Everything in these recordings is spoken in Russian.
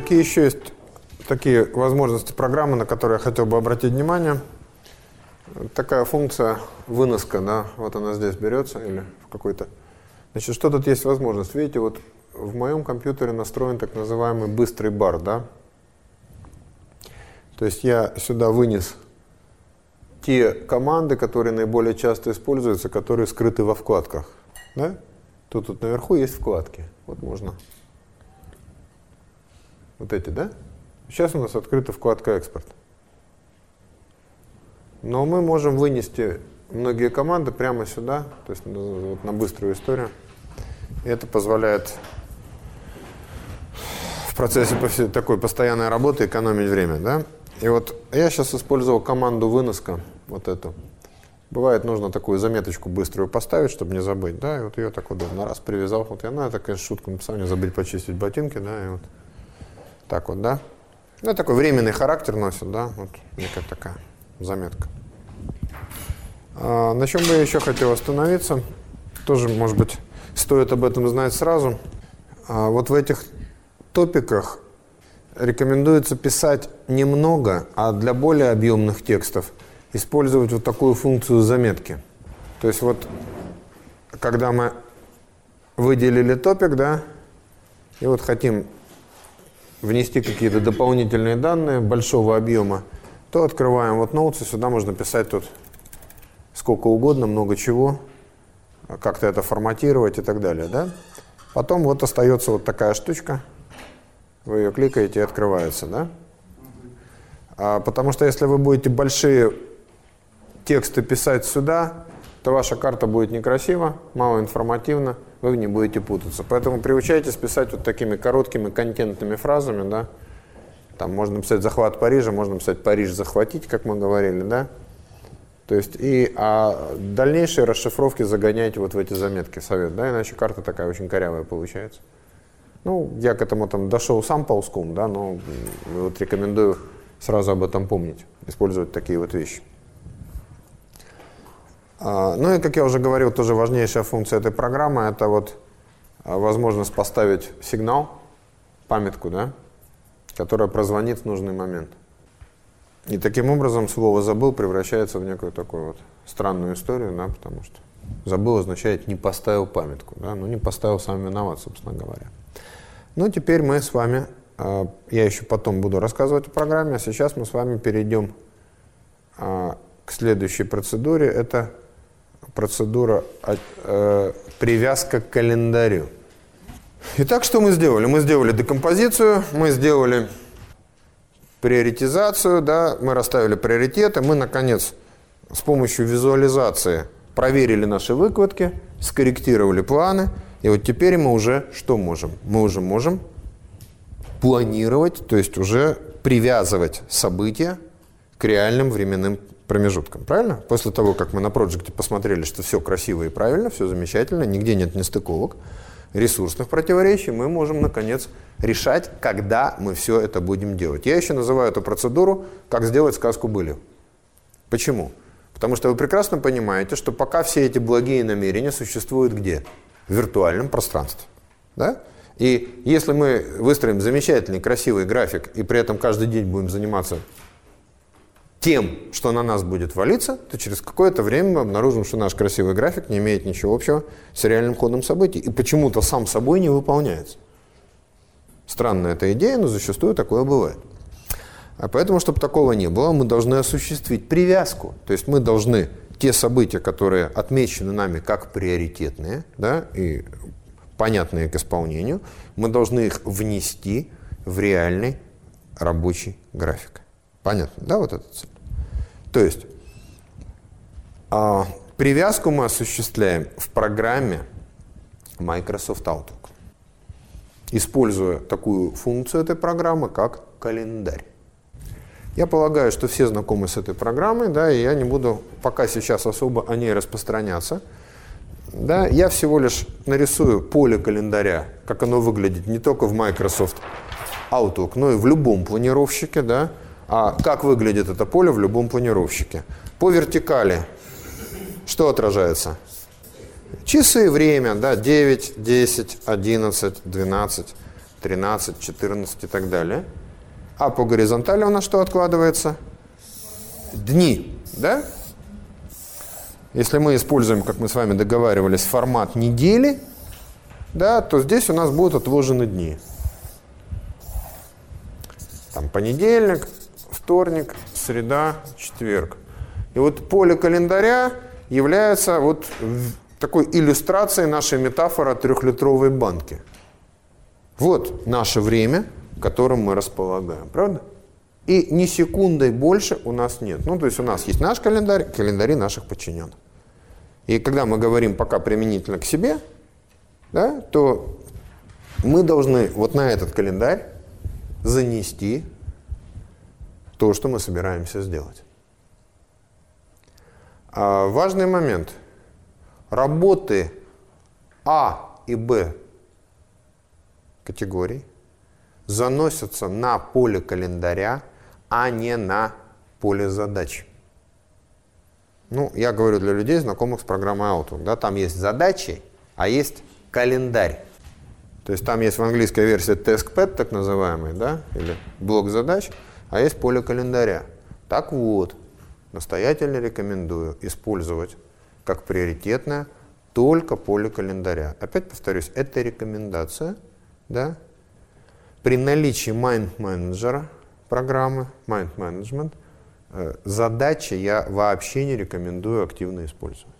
какие еще есть такие возможности программы, на которые я хотел бы обратить внимание? Такая функция выноска, да, вот она здесь берется или в какой-то... Значит, что тут есть возможность? Видите, вот в моем компьютере настроен так называемый быстрый бар, да? То есть я сюда вынес те команды, которые наиболее часто используются, которые скрыты во вкладках. Да? Тут, тут наверху есть вкладки. Вот можно. Вот эти, да? Сейчас у нас открыта вкладка «Экспорт». Но мы можем вынести многие команды прямо сюда, то есть ну, вот на быструю историю. И это позволяет в процессе такой постоянной работы экономить время. Да? И вот я сейчас использовал команду выноска, вот эту. Бывает, нужно такую заметочку быструю поставить, чтобы не забыть, да, и вот ее так удобно, раз привязал, вот я, ну, это, конечно, шутку написал, не забыть почистить ботинки, да, и вот так вот, да. Ну, такой временный характер носит, да, вот некая такая заметка. А, на чем бы я еще хотел остановиться, тоже, может быть, стоит об этом знать сразу. А, вот в этих топиках рекомендуется писать немного, а для более объемных текстов использовать вот такую функцию заметки. То есть вот, когда мы выделили топик, да, и вот хотим внести какие-то дополнительные данные большого объема, то открываем вот ноутс, и сюда можно писать тут сколько угодно, много чего, как-то это форматировать и так далее, да. Потом вот остается вот такая штучка – вы ее кликаете и открывается, да? А, потому что если вы будете большие тексты писать сюда, то ваша карта будет некрасива, мало информативна, вы не будете путаться. Поэтому приучайтесь писать вот такими короткими контентными фразами, да? Там можно писать «захват Парижа», можно писать «Париж захватить», как мы говорили, да? То есть и а дальнейшие расшифровки загоняйте вот в эти заметки, совет, да, иначе карта такая очень корявая получается. Ну, я к этому там дошел сам ползком, да, но вот рекомендую сразу об этом помнить, использовать такие вот вещи. А, ну и, как я уже говорил, тоже важнейшая функция этой программы – это вот а, возможность поставить сигнал, памятку, да, которая прозвонит в нужный момент. И таким образом слово «забыл» превращается в некую такую вот странную историю, да, потому что «забыл» означает «не поставил памятку», да, ну не поставил сам виноват, собственно говоря. Ну, теперь мы с вами, а, я еще потом буду рассказывать о программе, а сейчас мы с вами перейдем к следующей процедуре. Это процедура э, привязка к календарю. Итак, что мы сделали? Мы сделали декомпозицию, мы сделали приоритизацию, да, мы расставили приоритеты, мы, наконец, с помощью визуализации проверили наши выкладки, скорректировали планы – и вот теперь мы уже что можем? Мы уже можем планировать, то есть уже привязывать события к реальным временным промежуткам. Правильно? После того, как мы на проекте посмотрели, что все красиво и правильно, все замечательно, нигде нет нестыковок, ресурсных противоречий, мы можем, наконец, решать, когда мы все это будем делать. Я еще называю эту процедуру «как сделать сказку были». Почему? Потому что вы прекрасно понимаете, что пока все эти благие намерения существуют где? в виртуальном пространстве. Да? И если мы выстроим замечательный, красивый график, и при этом каждый день будем заниматься тем, что на нас будет валиться, то через какое-то время мы обнаружим, что наш красивый график не имеет ничего общего с реальным ходом событий и почему-то сам собой не выполняется. Странная эта идея, но зачастую такое бывает. А поэтому, чтобы такого не было, мы должны осуществить привязку. То есть мы должны те события, которые отмечены нами как приоритетные да, и понятные к исполнению, мы должны их внести в реальный рабочий график. Понятно, да, вот эта цель? То есть а, привязку мы осуществляем в программе Microsoft Outlook, используя такую функцию этой программы, как календарь. Я полагаю, что все знакомы с этой программой, да, и я не буду пока сейчас особо о ней распространяться. Да, я всего лишь нарисую поле календаря, как оно выглядит не только в Microsoft Outlook, но и в любом планировщике. Да, а как выглядит это поле в любом планировщике? По вертикали что отражается? Часы, время, да, 9, 10, 11, 12. 13, 14 и так далее. А по горизонтали у нас что откладывается? Дни, да? Если мы используем, как мы с вами договаривались, формат недели, да, то здесь у нас будут отложены дни. Там понедельник, вторник, среда, четверг. И вот поле календаря является вот такой иллюстрацией нашей метафоры о трехлитровой банке. Вот наше время, которым мы располагаем, правда? И ни секундой больше у нас нет. Ну, то есть у нас есть наш календарь, календари наших подчиненных. И когда мы говорим пока применительно к себе, да, то мы должны вот на этот календарь занести то, что мы собираемся сделать. А важный момент. Работы А и Б категорий заносятся на поле календаря, а не на поле задач. Ну, я говорю для людей, знакомых с программой Outlook. Да, там есть задачи, а есть календарь. То есть там есть в английской версии taskpad, так называемый, да, или блок задач, а есть поле календаря. Так вот, настоятельно рекомендую использовать как приоритетное только поле календаря. Опять повторюсь, это рекомендация, да, при наличии mind менеджера программы, mind management, э, задачи я вообще не рекомендую активно использовать.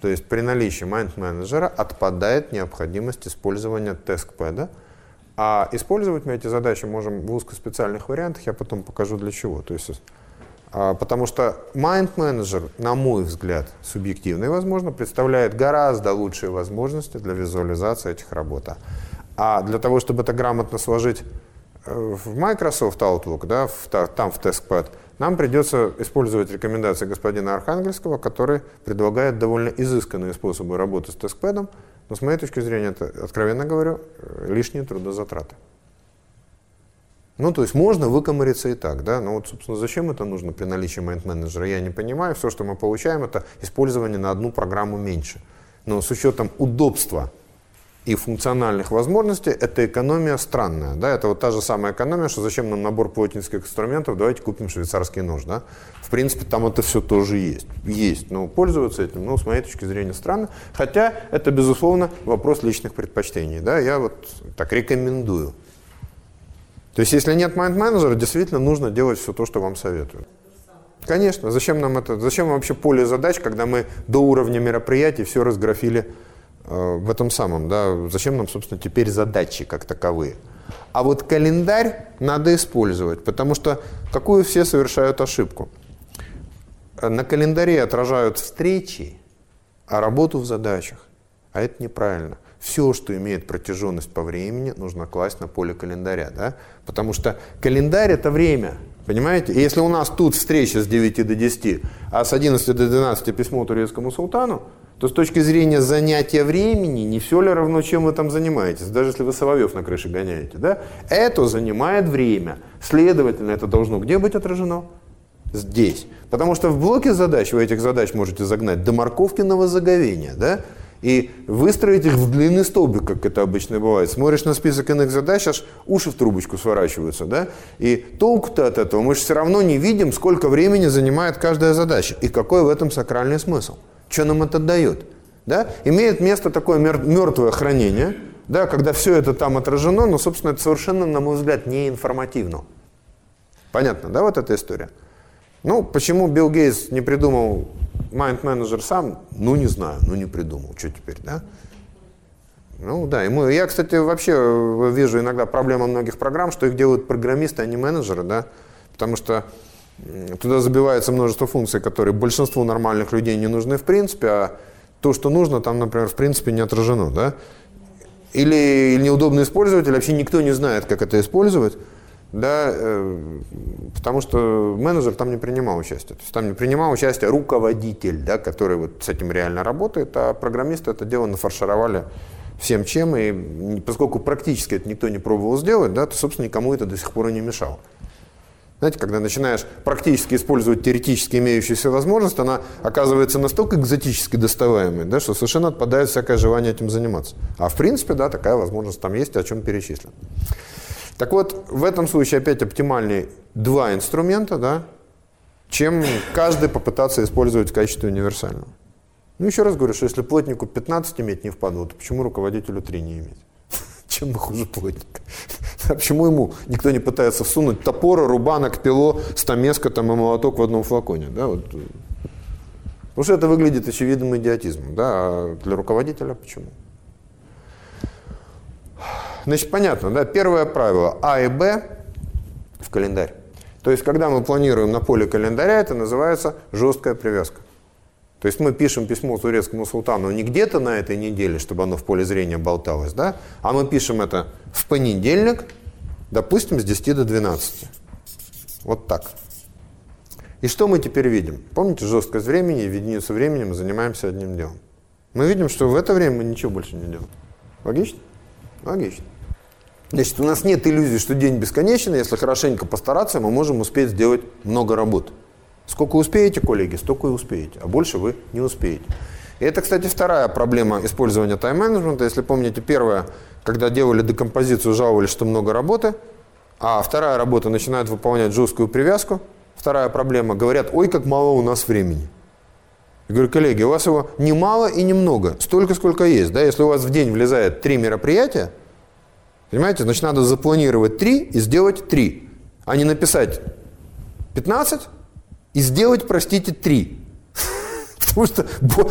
То есть при наличии mind менеджера отпадает необходимость использования тескпэда, а использовать мы эти задачи можем в узкоспециальных вариантах, я потом покажу для чего. То есть, а, потому что mind manager, на мой взгляд, субъективный, возможно, представляет гораздо лучшие возможности для визуализации этих работ. А для того, чтобы это грамотно сложить э, в Microsoft Outlook, да, в, там в TestPad, нам придется использовать рекомендации господина Архангельского, который предлагает довольно изысканные способы работы с TestPad, но с моей точки зрения, это, откровенно говорю, э, лишние трудозатраты. Ну, то есть можно выкомариться и так, да, но вот, собственно, зачем это нужно при наличии майнд-менеджера, я не понимаю. Все, что мы получаем, это использование на одну программу меньше. Но с учетом удобства и функциональных возможностей, это экономия странная. Да? Это вот та же самая экономия, что зачем нам набор плотницких инструментов, давайте купим швейцарский нож. Да? В принципе, там это все тоже есть. Есть, но пользоваться этим, ну, с моей точки зрения, странно. Хотя это, безусловно, вопрос личных предпочтений. Да? Я вот так рекомендую. То есть, если нет майнд-менеджера, действительно нужно делать все то, что вам советуют. Конечно, зачем нам это? Зачем вообще поле задач, когда мы до уровня мероприятий все разграфили в этом самом, да, зачем нам, собственно, теперь задачи как таковые. А вот календарь надо использовать, потому что какую все совершают ошибку? На календаре отражают встречи, а работу в задачах. А это неправильно. Все, что имеет протяженность по времени, нужно класть на поле календаря. Да? Потому что календарь – это время. Понимаете? И если у нас тут встреча с 9 до 10, а с 11 до 12 письмо турецкому султану, то с точки зрения занятия времени, не все ли равно, чем вы там занимаетесь, даже если вы Соловьев на крыше гоняете, да? Это занимает время. Следовательно, это должно где быть отражено? Здесь. Потому что в блоке задач, вы этих задач можете загнать до морковкиного заговения, да? И выстроить их в длинный столбик, как это обычно бывает. Смотришь на список иных задач, аж уши в трубочку сворачиваются, да? И толку-то от этого мы же все равно не видим, сколько времени занимает каждая задача. И какой в этом сакральный смысл. Что нам это дает? Да? Имеет место такое мертвое хранение, да, когда все это там отражено, но, собственно, это совершенно, на мой взгляд, не информативно. Понятно, да, вот эта история? Ну, почему Билл Гейтс не придумал Mind Manager сам? Ну, не знаю, ну не придумал. Что теперь, да? Ну да, ему, я, кстати, вообще вижу иногда проблему многих программ, что их делают программисты, а не менеджеры, да, потому что Туда забивается множество функций, которые большинству нормальных людей не нужны в принципе, а то, что нужно, там, например, в принципе не отражено. Да? Или, неудобно использовать, или вообще никто не знает, как это использовать. Да, э, потому что менеджер там не принимал участие. То есть там не принимал участие руководитель, да, который вот с этим реально работает, а программисты это дело нафаршировали всем чем. И поскольку практически это никто не пробовал сделать, да, то, собственно, никому это до сих пор и не мешало. Знаете, когда начинаешь практически использовать теоретически имеющуюся возможность, она оказывается настолько экзотически доставаемой, да, что совершенно отпадает всякое желание этим заниматься. А в принципе, да, такая возможность там есть, о чем перечислен. Так вот, в этом случае опять оптимальнее два инструмента, да, чем каждый попытаться использовать в качестве универсального. Ну, еще раз говорю, что если плотнику 15 иметь не впадло, то почему руководителю 3 не иметь? Чем мы хуже плотника? А почему ему никто не пытается всунуть топор, рубанок, пило, стамеска там, и молоток в одном флаконе? Да, вот. Потому что это выглядит очевидным идиотизмом. Да? А для руководителя почему? Значит, понятно, да? Первое правило А и Б в календарь. То есть, когда мы планируем на поле календаря, это называется жесткая привязка. То есть мы пишем письмо турецкому султану не где-то на этой неделе, чтобы оно в поле зрения болталось, да, а мы пишем это в понедельник, допустим, с 10 до 12. Вот так. И что мы теперь видим? Помните жесткость времени и единицу времени мы занимаемся одним делом. Мы видим, что в это время мы ничего больше не делаем. Логично? Логично. Значит, у нас нет иллюзии, что день бесконечный. Если хорошенько постараться, мы можем успеть сделать много работы. Сколько успеете, коллеги, столько и успеете, а больше вы не успеете. И это, кстати, вторая проблема использования тайм-менеджмента. Если помните, первая, когда делали декомпозицию, жаловались, что много работы, а вторая работа начинает выполнять жесткую привязку. Вторая проблема, говорят, ой, как мало у нас времени. Я говорю, коллеги, у вас его не мало и немного, столько, сколько есть. Да? Если у вас в день влезает три мероприятия, понимаете, значит, надо запланировать три и сделать три, а не написать 15 и сделать, простите, три. Потому что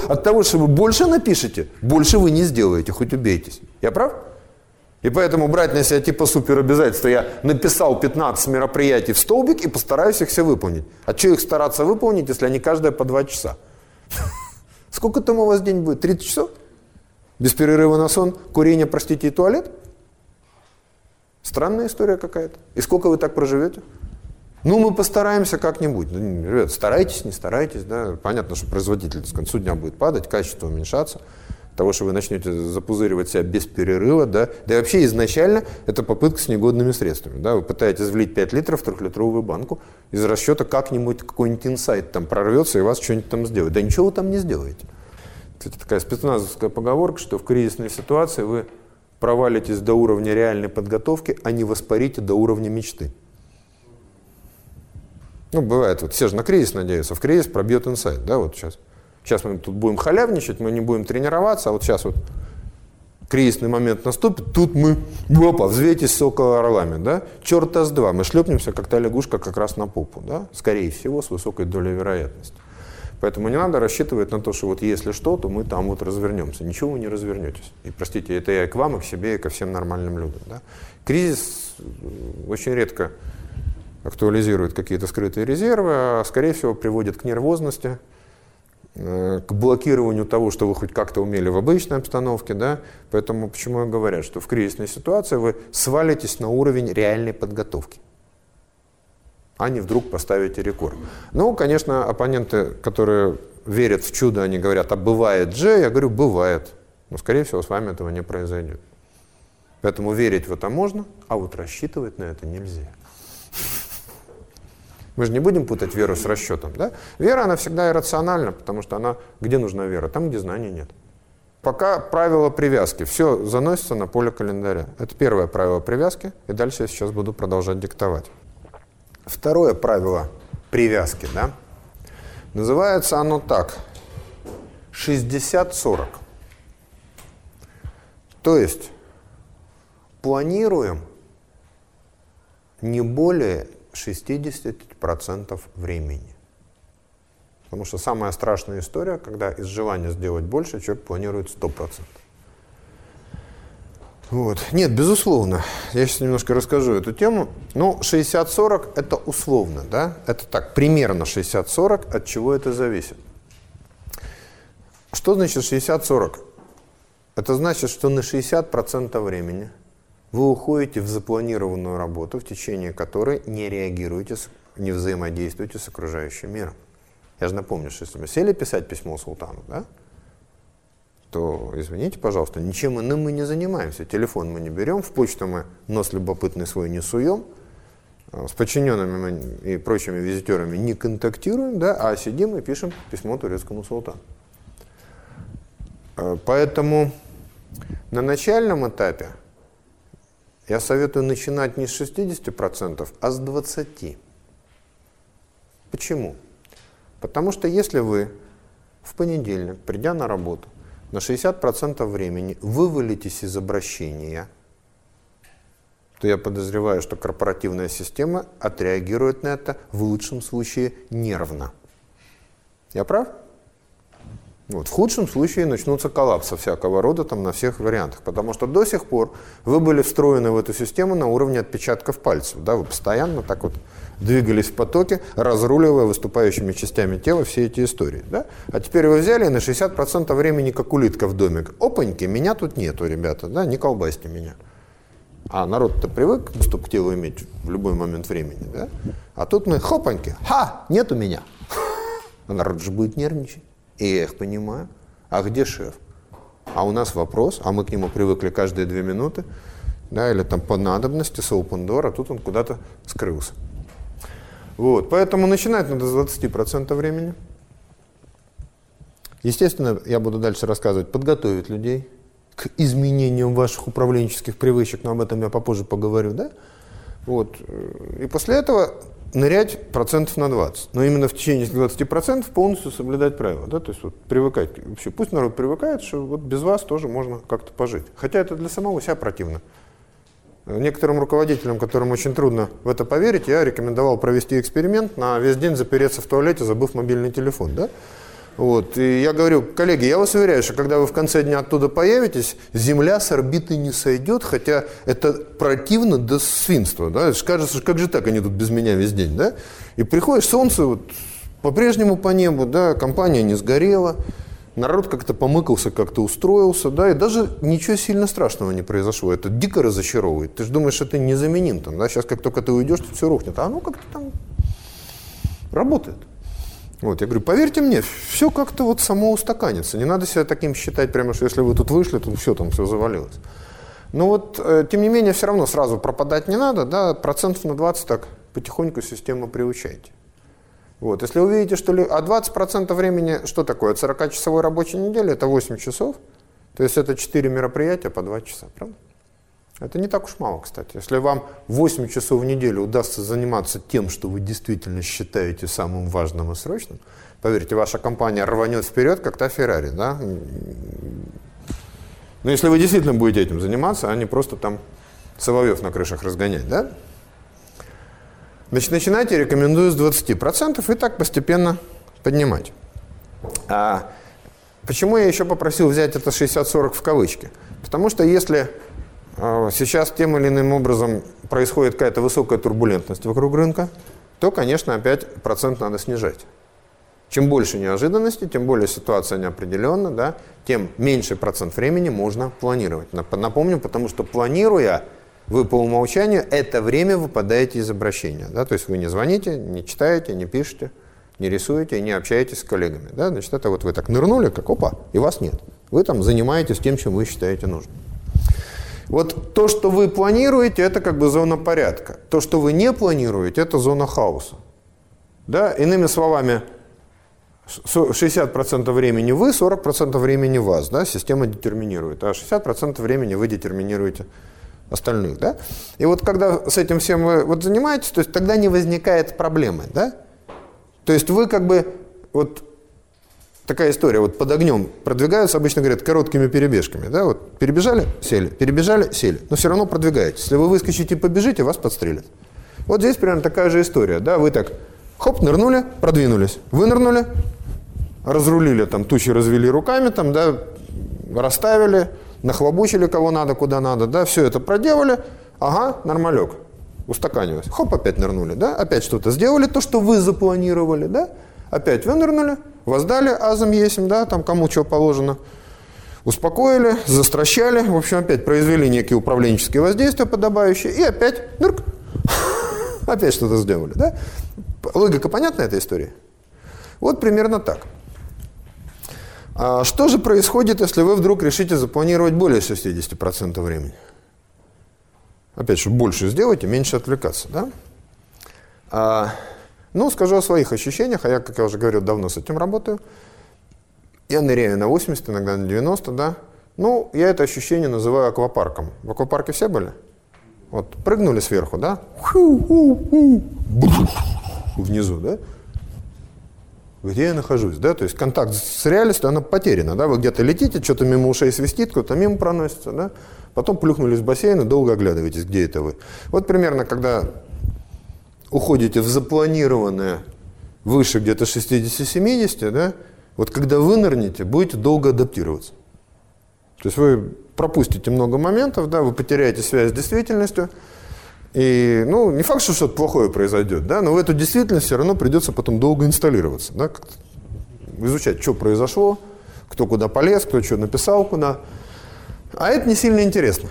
от того, что вы больше напишете, больше вы не сделаете, хоть убейтесь. Я прав? И поэтому брать на себя типа супер обязательства. Я написал 15 мероприятий в столбик и постараюсь их все выполнить. А что их стараться выполнить, если они каждая по 2 часа? Сколько там у вас день будет? 30 часов? Без перерыва на сон, курение, простите, и туалет? Странная история какая-то. И сколько вы так проживете? Ну, мы постараемся как-нибудь. Ну, ребят, старайтесь, не старайтесь. Да? Понятно, что производительность к концу дня будет падать, качество уменьшаться. Того, что вы начнете запузыривать себя без перерыва, да, да и вообще изначально это попытка с негодными средствами. Да? Вы пытаетесь влить 5 литров в трехлитровую банку из расчета как-нибудь какой-нибудь инсайт там прорвется и вас что-нибудь там сделает. Да ничего вы там не сделаете. Кстати, такая спецназовская поговорка, что в кризисной ситуации вы провалитесь до уровня реальной подготовки, а не воспарите до уровня мечты. Ну, бывает, вот все же на кризис надеются, в кризис пробьет инсайт, да, вот сейчас. Сейчас мы тут будем халявничать, мы не будем тренироваться, а вот сейчас вот кризисный момент наступит, тут мы, опа, взвейтесь с орлами, да, черта с два, мы шлепнемся, как та лягушка, как раз на попу, да, скорее всего, с высокой долей вероятности. Поэтому не надо рассчитывать на то, что вот если что, то мы там вот развернемся. Ничего вы не развернетесь. И простите, это я и к вам, и к себе, и ко всем нормальным людям. Да? Кризис э, очень редко актуализирует какие-то скрытые резервы, а скорее всего приводит к нервозности, э, к блокированию того, что вы хоть как-то умели в обычной обстановке. Да? Поэтому почему я говорю, что в кризисной ситуации вы свалитесь на уровень реальной подготовки а не вдруг поставите рекорд. Ну, конечно, оппоненты, которые верят в чудо, они говорят, а бывает же? Я говорю, бывает. Но, скорее всего, с вами этого не произойдет. Поэтому верить в это можно, а вот рассчитывать на это нельзя. Мы же не будем путать веру с расчетом. Да? Вера, она всегда иррациональна, потому что она... Где нужна вера? Там, где знаний нет. Пока правило привязки. Все заносится на поле календаря. Это первое правило привязки, и дальше я сейчас буду продолжать диктовать. Второе правило привязки, да, называется оно так. 60-40. То есть планируем не более 60% времени. Потому что самая страшная история, когда из желания сделать больше, человек планирует 100%. Вот. Нет, безусловно. Я сейчас немножко расскажу эту тему. Ну, 60-40 это условно, да? Это так, примерно 60-40. От чего это зависит? Что значит 60-40? Это значит, что на 60% времени вы уходите в запланированную работу, в течение которой не реагируете, не взаимодействуете с окружающим миром. Я же напомню, что если мы сели писать письмо султану, да, то, извините, пожалуйста, ничем иным мы не занимаемся. Телефон мы не берем, в почту мы нос любопытный свой не суем, с подчиненными и прочими визитерами не контактируем, да, а сидим и пишем письмо турецкому султану. Э, поэтому на начальном этапе я советую начинать не с 60%, а с 20%. Почему? Потому что если вы в понедельник, придя на работу, на 60% времени вывалитесь из обращения, то я подозреваю, что корпоративная система отреагирует на это в лучшем случае нервно. Я прав? Вот. В худшем случае начнутся коллапсы всякого рода там, на всех вариантах, потому что до сих пор вы были встроены в эту систему на уровне отпечатков пальцев. Да? Вы постоянно так вот двигались в потоке, разруливая выступающими частями тела все эти истории. Да? А теперь вы взяли на 60% времени как улитка в домик. Опаньки, меня тут нету, ребята, да? не колбасьте меня. А народ-то привык доступ к телу иметь в любой момент времени. Да? А тут мы, хопаньки, ха, нету меня. А народ же будет нервничать. И я их понимаю. А где шеф? А у нас вопрос, а мы к нему привыкли каждые две минуты, да, или там по надобности, с open door, а тут он куда-то скрылся. Вот, поэтому начинать надо с 20% времени. Естественно, я буду дальше рассказывать, подготовить людей к изменениям ваших управленческих привычек, но об этом я попозже поговорю, да? Вот. И после этого нырять процентов на 20. Но именно в течение 20% полностью соблюдать правила. Да? То есть вот привыкать. Вообще, пусть народ привыкает, что вот без вас тоже можно как-то пожить. Хотя это для самого себя противно. Некоторым руководителям, которым очень трудно в это поверить, я рекомендовал провести эксперимент, на весь день запереться в туалете, забыв мобильный телефон. Да? Вот. И я говорю, коллеги, я вас уверяю, что когда вы в конце дня оттуда появитесь, Земля с орбиты не сойдет, хотя это противно до свинства. Да? Кажется, как же так, они тут без меня весь день. Да? И приходишь, солнце вот, по-прежнему по небу, да, компания не сгорела, народ как-то помыкался, как-то устроился, да, и даже ничего сильно страшного не произошло. Это дико разочаровывает. Ты же думаешь, что ты незаменим там, да, сейчас как только ты уйдешь, тут все рухнет. А оно как-то там работает. Вот, я говорю, поверьте мне, все как-то вот само устаканится. Не надо себя таким считать, прямо что если вы тут вышли, то все там все завалилось. Но вот, э, тем не менее, все равно сразу пропадать не надо, да, процентов на 20 так потихоньку систему приучайте. Вот, если вы видите, что... А 20% времени, что такое? От 40-часовой рабочей недели это 8 часов. То есть это 4 мероприятия по 2 часа, правда? Это не так уж мало, кстати. Если вам 8 часов в неделю удастся заниматься тем, что вы действительно считаете самым важным и срочным, поверьте, ваша компания рванет вперед, как та Феррари, да? Но если вы действительно будете этим заниматься, а не просто там соловьев на крышах разгонять, да? Значит, начинайте, рекомендую с 20% и так постепенно поднимать. А почему я еще попросил взять это 60-40 в кавычки? Потому что если сейчас тем или иным образом происходит какая-то высокая турбулентность вокруг рынка, то, конечно, опять процент надо снижать. Чем больше неожиданностей, тем более ситуация неопределенна, да, тем меньше процент времени можно планировать. Напомню, потому что планируя, вы по умолчанию это время выпадаете из обращения. Да, то есть вы не звоните, не читаете, не пишете, не рисуете, не общаетесь с коллегами. Да, значит, это вот вы так нырнули, как опа, и вас нет. Вы там занимаетесь тем, чем вы считаете нужным. Вот то, что вы планируете, это как бы зона порядка. То, что вы не планируете, это зона хаоса. Да? Иными словами, 60% времени вы, 40% времени вас, да, система детерминирует, а 60% времени вы детерминируете остальных, да. И вот когда с этим всем вы вот занимаетесь, то есть тогда не возникает проблемы, да. То есть вы как бы вот такая история, вот под огнем продвигаются, обычно говорят, короткими перебежками, да, вот перебежали, сели, перебежали, сели, но все равно продвигаетесь. Если вы выскочите и побежите, вас подстрелят. Вот здесь примерно такая же история, да, вы так, хоп, нырнули, продвинулись, вынырнули, разрулили, там, тучи развели руками, там, да, расставили, нахлобучили кого надо, куда надо, да, все это проделали, ага, нормалек, устаканиваясь, хоп, опять нырнули, да, опять что-то сделали, то, что вы запланировали, да, опять вынырнули, воздали азам есим, да, там кому что положено, успокоили, застращали, в общем, опять произвели некие управленческие воздействия подобающие, и опять, нырк, опять что-то сделали, да. Логика понятна этой истории? Вот примерно так. А что же происходит, если вы вдруг решите запланировать более 60% времени? Опять же, больше сделайте, меньше отвлекаться, да? А, ну, скажу о своих ощущениях, а я, как я уже говорил, давно с этим работаю. Я ныряю на 80, иногда на 90, да. Ну, я это ощущение называю аквапарком. В аквапарке все были? Вот, прыгнули сверху, да? Внизу, да? Где я нахожусь, да? То есть контакт с реальностью, она потеряна, да? Вы где-то летите, что-то мимо ушей свистит, кто-то мимо проносится, да? Потом плюхнулись в бассейн и долго оглядываетесь, где это вы. Вот примерно, когда уходите в запланированное выше где-то 60-70, да, вот когда вы нырнете, будете долго адаптироваться. То есть вы пропустите много моментов, да, вы потеряете связь с действительностью, и, ну, не факт, что что-то плохое произойдет, да, но в эту действительность все равно придется потом долго инсталлироваться, да, изучать, что произошло, кто куда полез, кто что написал куда. А это не сильно интересно.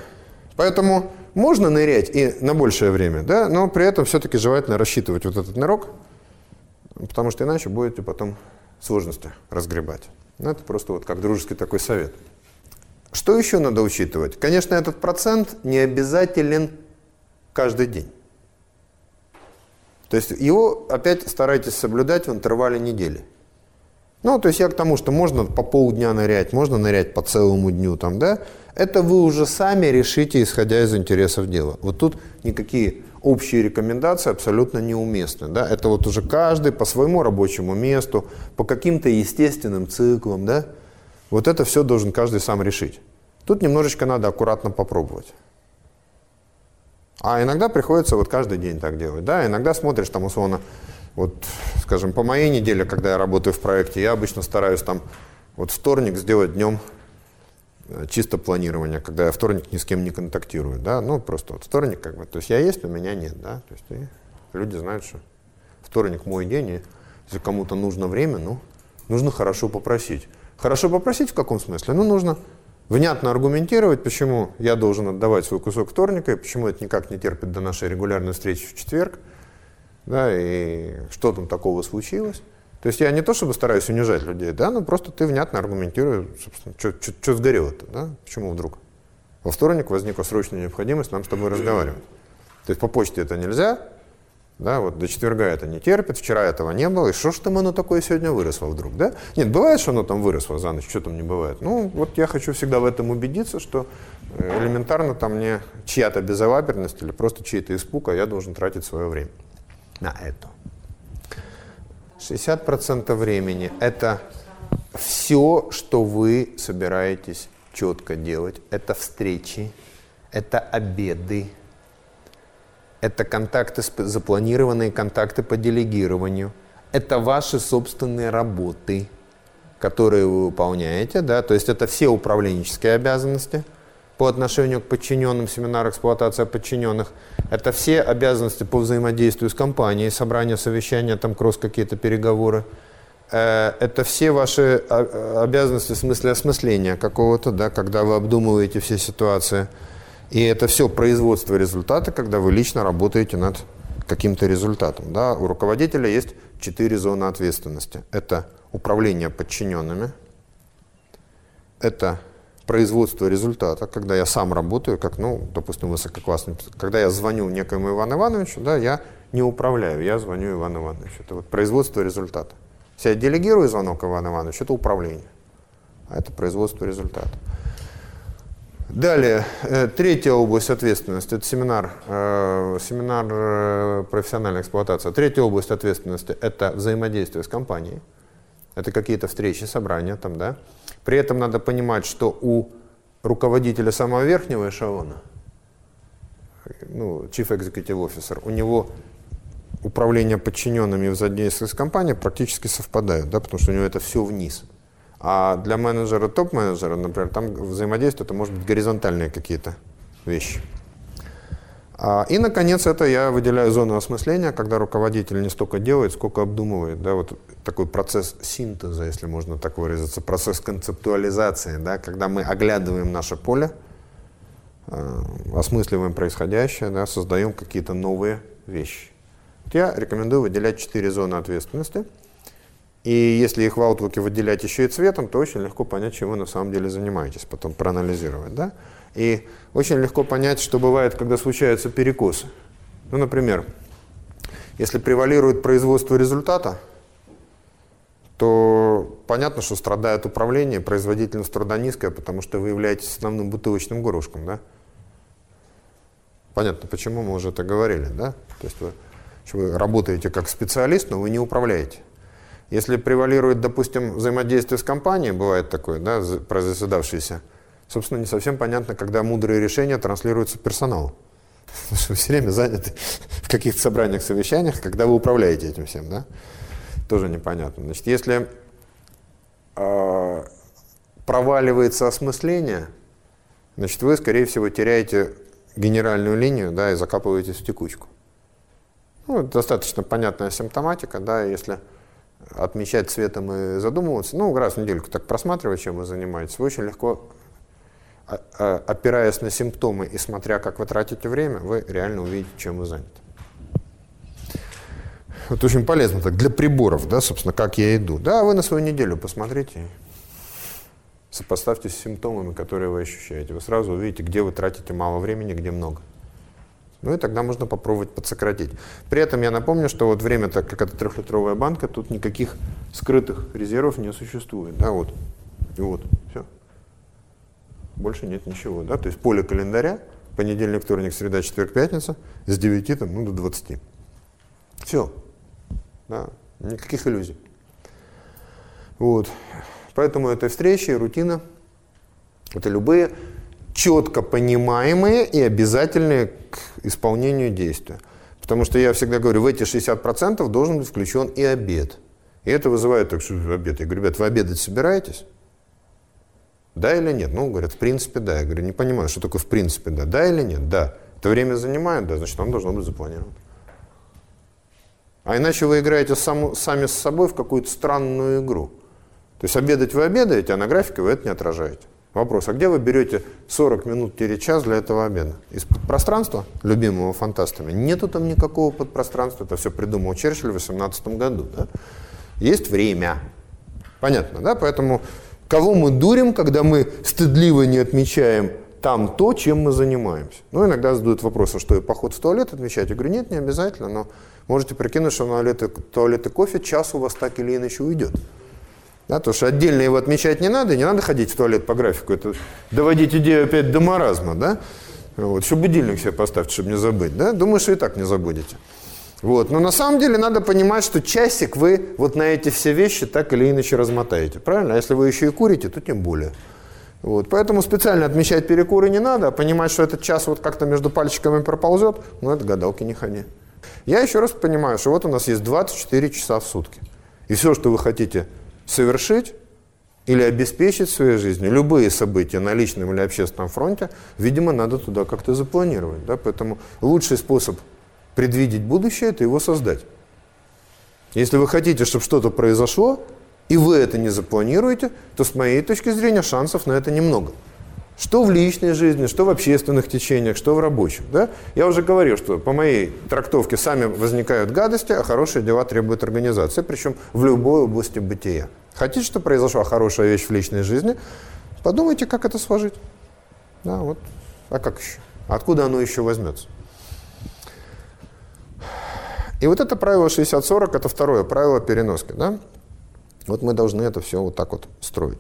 Поэтому можно нырять и на большее время, да, но при этом все-таки желательно рассчитывать вот этот нырок, потому что иначе будете потом сложности разгребать. Ну, это просто вот как дружеский такой совет. Что еще надо учитывать? Конечно, этот процент не обязателен каждый день. То есть его опять старайтесь соблюдать в интервале недели. Ну, то есть я к тому, что можно по полдня нырять, можно нырять по целому дню там, да, это вы уже сами решите, исходя из интересов дела. Вот тут никакие общие рекомендации абсолютно неуместны. Да? Это вот уже каждый по своему рабочему месту, по каким-то естественным циклам. Да? Вот это все должен каждый сам решить. Тут немножечко надо аккуратно попробовать. А иногда приходится вот каждый день так делать. Да? Иногда смотришь там условно, вот, скажем, по моей неделе, когда я работаю в проекте, я обычно стараюсь там вот вторник сделать днем чисто планирование, когда я вторник ни с кем не контактирую, да, ну просто вот вторник как бы, то есть я есть, у меня нет, да, то есть и люди знают, что вторник мой день, и если кому-то нужно время, ну, нужно хорошо попросить. Хорошо попросить в каком смысле? Ну, нужно внятно аргументировать, почему я должен отдавать свой кусок вторника, и почему это никак не терпит до нашей регулярной встречи в четверг, да, и что там такого случилось. То есть я не то чтобы стараюсь унижать людей, да, но просто ты внятно аргументируешь, собственно, что сгорело-то, да, почему вдруг. Во вторник возникла срочная необходимость нам с тобой разговаривать. То есть по почте это нельзя, да, вот до четверга это не терпит, вчера этого не было, и что ж там оно такое сегодня выросло вдруг, да? Нет, бывает, что оно там выросло за ночь, что там не бывает. Ну, вот я хочу всегда в этом убедиться, что э, элементарно там не чья-то безалаберность или просто чей-то испуг, а я должен тратить свое время на это. 60% времени – это все, что вы собираетесь четко делать. Это встречи, это обеды, это контакты, запланированные контакты по делегированию, это ваши собственные работы, которые вы выполняете, да, то есть это все управленческие обязанности – по отношению к подчиненным, семинар эксплуатация подчиненных. Это все обязанности по взаимодействию с компанией, собрание, совещания, там кросс какие-то переговоры. Э, это все ваши а, обязанности в смысле осмысления какого-то, да, когда вы обдумываете все ситуации. И это все производство результата, когда вы лично работаете над каким-то результатом. Да. У руководителя есть четыре зоны ответственности. Это управление подчиненными, это производство результата, когда я сам работаю, как, ну, допустим, высококлассный, когда я звоню некоему Ивану Ивановичу, да, я не управляю, я звоню Ивану Ивановичу. Это вот производство результата. Если я делегирую звонок Ивану Ивановичу, это управление, а это производство результата. Далее, э, третья область ответственности, это семинар, э, семинар э, профессиональной эксплуатации. Третья область ответственности – это взаимодействие с компанией. Это какие-то встречи, собрания там, да. При этом надо понимать, что у руководителя самого верхнего эшелона, ну, Chief Executive Officer, у него управление подчиненными и взаимодействие с практически совпадают, да, потому что у него это все вниз. А для менеджера, топ-менеджера, например, там взаимодействие, это может быть горизонтальные какие-то вещи. А, и, наконец, это я выделяю зону осмысления, когда руководитель не столько делает, сколько обдумывает. Да, вот такой процесс синтеза, если можно так выразиться, процесс концептуализации, да, когда мы оглядываем наше поле, э, осмысливаем происходящее, да, создаем какие-то новые вещи. Вот я рекомендую выделять четыре зоны ответственности. И если их в Outlook выделять еще и цветом, то очень легко понять, чем вы на самом деле занимаетесь, потом проанализировать. Да? И очень легко понять, что бывает, когда случаются перекосы. Ну, например, Если превалирует производство результата, то понятно, что страдает управление, производительность труда низкая, потому что вы являетесь основным бутылочным горошком, да? Понятно, почему мы уже это говорили, да? То есть вы, вы работаете как специалист, но вы не управляете. Если превалирует, допустим, взаимодействие с компанией, бывает такое, да, произоседавшееся, собственно, не совсем понятно, когда мудрые решения транслируются персоналу. Потому что вы все время заняты в каких-то собраниях, совещаниях, когда вы управляете этим всем, да? Тоже непонятно. Значит, если э, проваливается осмысление, значит, вы, скорее всего, теряете генеральную линию, да, и закапываетесь в текучку. Ну, достаточно понятная симптоматика, да, если отмечать цветом и задумываться, ну, раз в недельку так просматривать, чем вы занимаетесь, вы очень легко, опираясь на симптомы и смотря, как вы тратите время, вы реально увидите, чем вы заняты. Это очень полезно так для приборов, да, собственно, как я иду. Да, вы на свою неделю посмотрите, сопоставьте с симптомами, которые вы ощущаете. Вы сразу увидите, где вы тратите мало времени, где много. Ну и тогда можно попробовать подсократить. При этом я напомню, что вот время, так как это трехлитровая банка, тут никаких скрытых резервов не существует. Да, вот. И вот. Все. Больше нет ничего. Да? То есть поле календаря, понедельник, вторник, среда, четверг, пятница, с 9 там, ну, до 20. Все. Да. Никаких иллюзий. Вот. Поэтому этой встречи, рутина, это любые четко понимаемые и обязательные к исполнению действия. Потому что я всегда говорю, в эти 60% должен быть включен и обед. И это вызывает так, что обед. Я говорю, ребят, вы обедать собираетесь? Да или нет? Ну, говорят, в принципе, да. Я говорю, не понимаю, что такое в принципе, да. Да или нет? Да. Это время занимает? Да, значит, оно должно быть запланировано. А иначе вы играете сам, сами с собой в какую-то странную игру. То есть обедать вы обедаете, а на графике вы это не отражаете. Вопрос, а где вы берете 40 минут-час для этого обеда? Из пространства, любимого фантастами? Нету там никакого подпространства, это все придумал Черчилль в 18 году. Да? Есть время. Понятно, да? Поэтому кого мы дурим, когда мы стыдливо не отмечаем там то, чем мы занимаемся? Ну, иногда задают вопрос, а что, и поход в туалет отмечать? Я говорю, нет, не обязательно, но можете прикинуть, что на туалет, туалет и кофе час у вас так или иначе уйдет. Да, потому что отдельно его отмечать не надо, не надо ходить в туалет по графику. Это доводить идею опять до маразма. Да? Вот, еще будильник себе поставьте, чтобы не забыть. Да? Думаю, что и так не забудете. Вот. Но на самом деле надо понимать, что часик вы вот на эти все вещи так или иначе размотаете. Правильно? А если вы еще и курите, то тем более. Вот. Поэтому специально отмечать перекуры не надо, а понимать, что этот час вот как-то между пальчиками проползет, ну это гадалки не ходи. Я еще раз понимаю, что вот у нас есть 24 часа в сутки. И все, что вы хотите совершить или обеспечить в своей жизни любые события на личном или общественном фронте, видимо, надо туда как-то запланировать. Да? Поэтому лучший способ предвидеть будущее – это его создать. Если вы хотите, чтобы что-то произошло, и вы это не запланируете, то с моей точки зрения шансов на это немного. Что в личной жизни, что в общественных течениях, что в рабочих. Да? Я уже говорил, что по моей трактовке сами возникают гадости, а хорошие дела требуют организации, причем в любой области бытия. Хотите, чтобы произошла хорошая вещь в личной жизни, подумайте, как это сложить. Да, вот. А как еще? Откуда оно еще возьмется? И вот это правило 60-40, это второе правило переноски. Да? Вот мы должны это все вот так вот строить.